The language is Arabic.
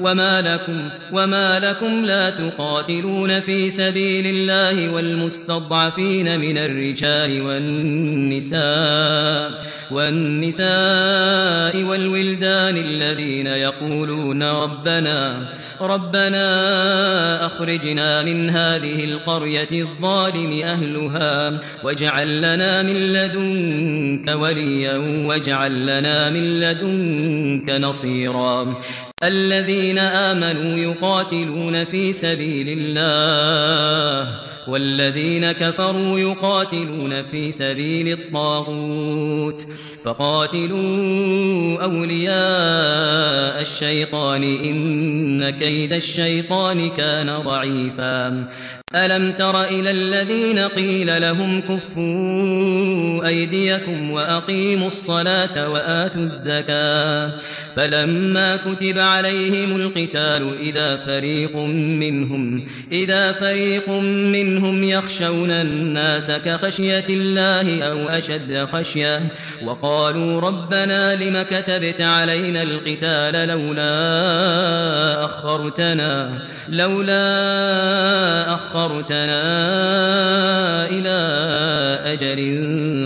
وما لكم وما لكم لا تقاتلون في سبيل الله والمستضعفين من الرجال والنساء والنساء والولدان الذين يقولون ربنا ربنا أخرجنا من هذه القرية الظالم أهلها واجعل لنا من لدنك وليا واجعل لنا من لدنك نصيرا الذين آمنوا يقاتلون في سبيل الله والذين كفروا يقاتلون في سبيل الطاغوت. فقاتلوا أولياء الشيطان إن كيد الشيطان كان ضعيفا. ألم تر إلى الذين قيل لهم كفوا أيديكم وأقيموا الصلاة وآتوا الزكاة فلما كتب عليهم القتال إذا فريق منهم إذا فريق منهم يخشون الناس كخشية الله أو أشد خشية وقالوا ربنا لم كتبت علينا القتال لولا أخرتنا لولا أخرتنا إلى أجل